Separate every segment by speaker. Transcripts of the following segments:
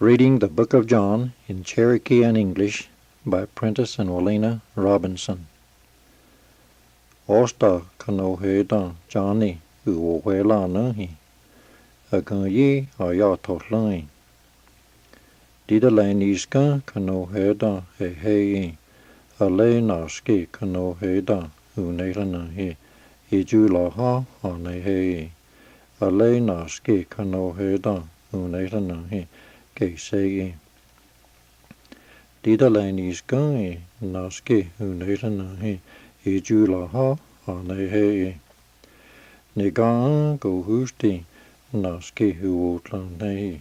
Speaker 1: Reading the Book of John in Cherokee and English by Prentice and Walina Robinson. Osta kano he da Johnny u o we la na hi. A gan yi a ya to lai. Dida lai ni ska kano he da he he i. A le na ski kano he da u ne la na. I ju la ha ha ne he i. A le na ski kano he da u ne que segi. Didalainis kai naski yneisanahi i julaha anehei. Nigaan kohusti naski huotlanei.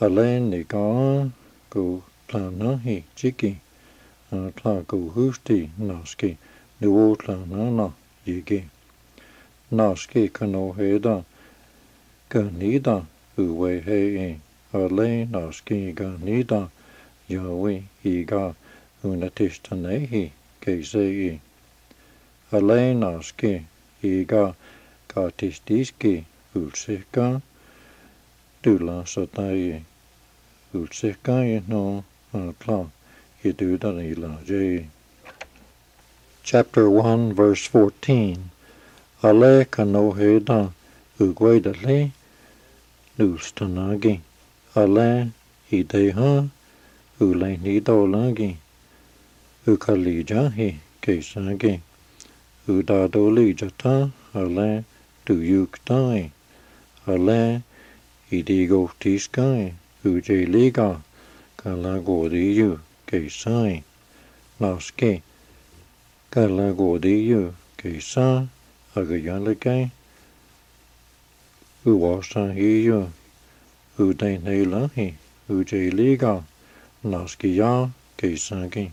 Speaker 1: Alleen nigaan kohutlanahi chiki. Tla kohusti naski nuotlanana jiki. Naski kanoheda kanida uwehei. Na yigi. Na ski kano he da ka ni da u we he i. A le na ski ga ni da ya we i ga unatista ne hi ke se i. A le na ski i ga ka tistiski ulsika tula satai ulsika i no a tla i du da ni la je. Chapter 1 verse 14 Ale kano he da. Da le? Nustanagi Alain i dehan u lein i dolangi u kali jahi keisangi u da doli jata Alain du yuktai Alain i digo tiskai u je liga kala godiyu keisai naske kala godiyu keisa agayalakai u wasa hiyu udein ei lähi, ude liiga, laski jaa, keisankin.